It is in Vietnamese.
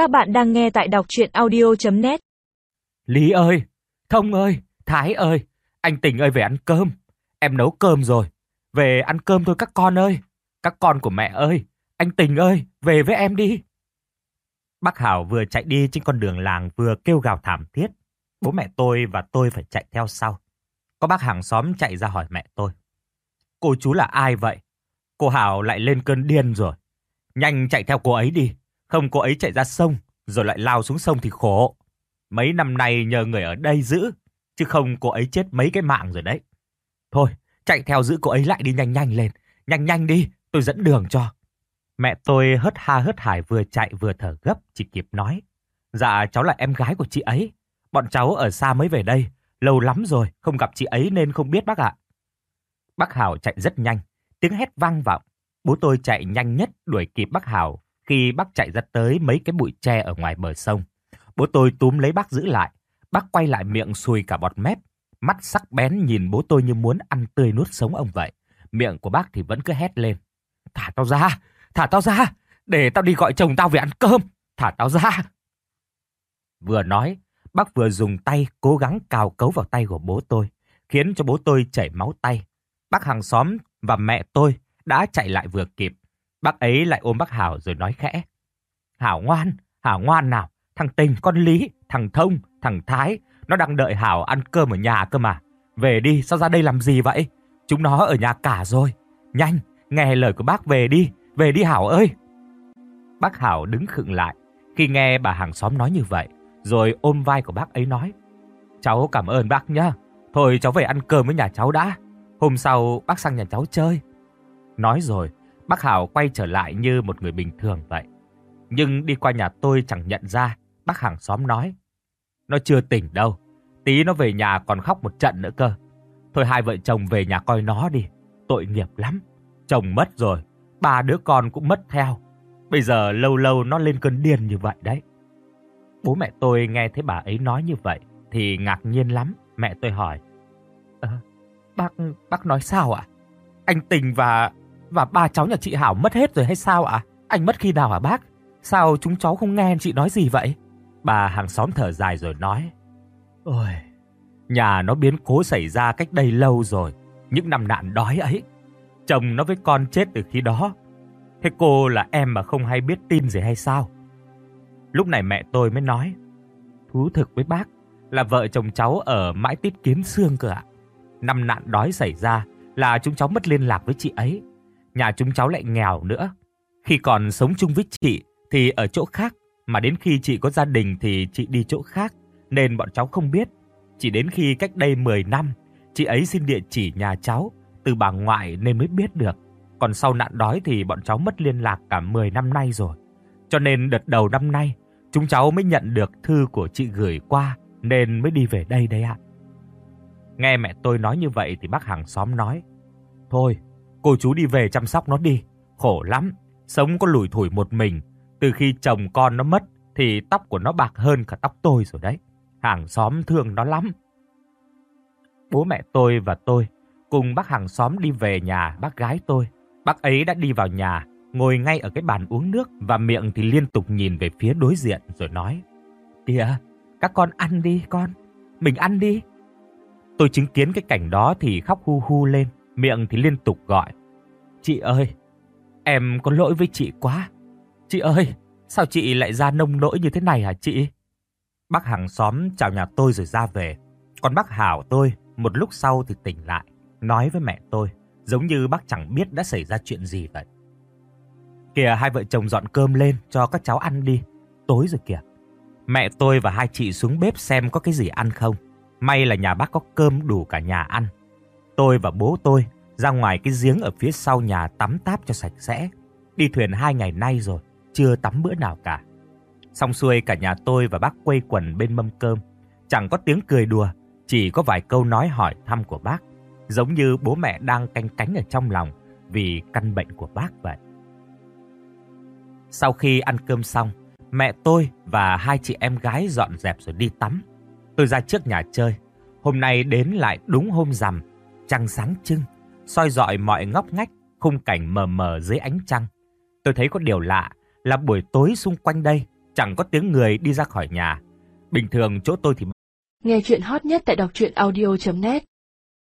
Các bạn đang nghe tại đọc chuyện audio.net Lý ơi, Thông ơi, Thái ơi, anh Tình ơi về ăn cơm. Em nấu cơm rồi, về ăn cơm thôi các con ơi. Các con của mẹ ơi, anh Tình ơi, về với em đi. Bác Hảo vừa chạy đi trên con đường làng vừa kêu gào thảm thiết. Bố mẹ tôi và tôi phải chạy theo sau. Có bác hàng xóm chạy ra hỏi mẹ tôi. Cô chú là ai vậy? Cô Hảo lại lên cơn điên rồi. Nhanh chạy theo cô ấy đi. Không cô ấy chạy ra sông rồi lại lao xuống sông thì khổ. Mấy năm nay nhờ người ở đây giữ, chứ không cô ấy chết mấy cái mạng rồi đấy. Thôi, chạy theo giữ cô ấy lại đi nhanh nhanh lên, nhanh nhanh đi, tôi dẫn đường cho. Mẹ tôi hớt ha hớt hải vừa chạy vừa thở gấp, chỉ kịp nói. Dạ, cháu là em gái của chị ấy. Bọn cháu ở xa mới về đây, lâu lắm rồi, không gặp chị ấy nên không biết bác ạ. Bác Hảo chạy rất nhanh, tiếng hét vang vọng. Bố tôi chạy nhanh nhất đuổi kịp bác Hảo khi bác chạy ra tới mấy cái bụi tre ở ngoài bờ sông. Bố tôi túm lấy bác giữ lại. Bác quay lại miệng sùi cả bọt mép. Mắt sắc bén nhìn bố tôi như muốn ăn tươi nuốt sống ông vậy. Miệng của bác thì vẫn cứ hét lên. Thả tao ra, thả tao ra, để tao đi gọi chồng tao về ăn cơm, thả tao ra. Vừa nói, bác vừa dùng tay cố gắng cào cấu vào tay của bố tôi, khiến cho bố tôi chảy máu tay. Bác hàng xóm và mẹ tôi đã chạy lại vừa kịp. Bác ấy lại ôm bác Hảo rồi nói khẽ. Hảo ngoan, Hảo ngoan nào, thằng Tình, con Lý, thằng Thông, thằng Thái, nó đang đợi Hảo ăn cơm ở nhà cơ mà. Về đi, sao ra đây làm gì vậy? Chúng nó ở nhà cả rồi. Nhanh, nghe lời của bác về đi, về đi Hảo ơi. Bác Hảo đứng khựng lại khi nghe bà hàng xóm nói như vậy, rồi ôm vai của bác ấy nói. Cháu cảm ơn bác nhá, thôi cháu về ăn cơm với nhà cháu đã, hôm sau bác sang nhà cháu chơi. Nói rồi, Bác Hảo quay trở lại như một người bình thường vậy. Nhưng đi qua nhà tôi chẳng nhận ra, bác hàng xóm nói. Nó chưa tỉnh đâu, tí nó về nhà còn khóc một trận nữa cơ. Thôi hai vợ chồng về nhà coi nó đi, tội nghiệp lắm. Chồng mất rồi, ba đứa con cũng mất theo. Bây giờ lâu lâu nó lên cơn điên như vậy đấy. Bố mẹ tôi nghe thấy bà ấy nói như vậy thì ngạc nhiên lắm. Mẹ tôi hỏi, à, bác, bác nói sao ạ? Anh Tình và và ba cháu nhà chị Hảo mất hết rồi hay sao ạ? Anh mất khi nào hả bác? Sao chúng cháu không nghe chị nói gì vậy? Bà hàng xóm thở dài rồi nói. Ôi, nhà nó biến cố xảy ra cách đây lâu rồi, những năm nạn đói ấy. Chồng nó với con chết từ khi đó. Thế cô là em mà không hay biết tin gì hay sao? Lúc này mẹ tôi mới nói. Thú thực với bác, là vợ chồng cháu ở mãi tiết kiến xương cơ ạ. Năm nạn đói xảy ra là chúng cháu mất liên lạc với chị ấy nhà chúng cháu lại nghèo nữa. Khi còn sống chung với chị thì ở chỗ khác, mà đến khi chị có gia đình thì chị đi chỗ khác, nên bọn cháu không biết. Chỉ đến khi cách đây 10 năm, chị ấy xin địa chỉ nhà cháu từ bà ngoại nên mới biết được. Còn sau nạn đói thì bọn cháu mất liên lạc cả 10 năm nay rồi. Cho nên đợt đầu năm nay, chúng cháu mới nhận được thư của chị gửi qua nên mới đi về đây đây ạ. Nghe mẹ tôi nói như vậy thì bác hàng xóm nói, "Thôi, Cô chú đi về chăm sóc nó đi, khổ lắm, sống có lủi thủi một mình, từ khi chồng con nó mất thì tóc của nó bạc hơn cả tóc tôi rồi đấy. Hàng xóm thương nó lắm. Bố mẹ tôi và tôi cùng bác hàng xóm đi về nhà bác gái tôi. Bác ấy đã đi vào nhà, ngồi ngay ở cái bàn uống nước và miệng thì liên tục nhìn về phía đối diện rồi nói: "Kìa, các con ăn đi con, mình ăn đi." Tôi chứng kiến cái cảnh đó thì khóc hu hu lên miệng thì liên tục gọi. Chị ơi, em có lỗi với chị quá. Chị ơi, sao chị lại ra nông nỗi như thế này hả chị? Bác hàng xóm chào nhà tôi rồi ra về. Còn bác Hảo tôi một lúc sau thì tỉnh lại, nói với mẹ tôi, giống như bác chẳng biết đã xảy ra chuyện gì vậy. Kìa hai vợ chồng dọn cơm lên cho các cháu ăn đi, tối rồi kìa. Mẹ tôi và hai chị xuống bếp xem có cái gì ăn không. May là nhà bác có cơm đủ cả nhà ăn. Tôi và bố tôi ra ngoài cái giếng ở phía sau nhà tắm táp cho sạch sẽ. Đi thuyền hai ngày nay rồi, chưa tắm bữa nào cả. Xong xuôi cả nhà tôi và bác quây quần bên mâm cơm. Chẳng có tiếng cười đùa, chỉ có vài câu nói hỏi thăm của bác. Giống như bố mẹ đang canh cánh ở trong lòng vì căn bệnh của bác vậy. Sau khi ăn cơm xong, mẹ tôi và hai chị em gái dọn dẹp rồi đi tắm. Tôi ra trước nhà chơi. Hôm nay đến lại đúng hôm rằm trăng sáng trưng, soi dọi mọi ngóc ngách, khung cảnh mờ mờ dưới ánh trăng. Tôi thấy có điều lạ là buổi tối xung quanh đây chẳng có tiếng người đi ra khỏi nhà. Bình thường chỗ tôi thì... Nghe chuyện hot nhất tại đọc audio.net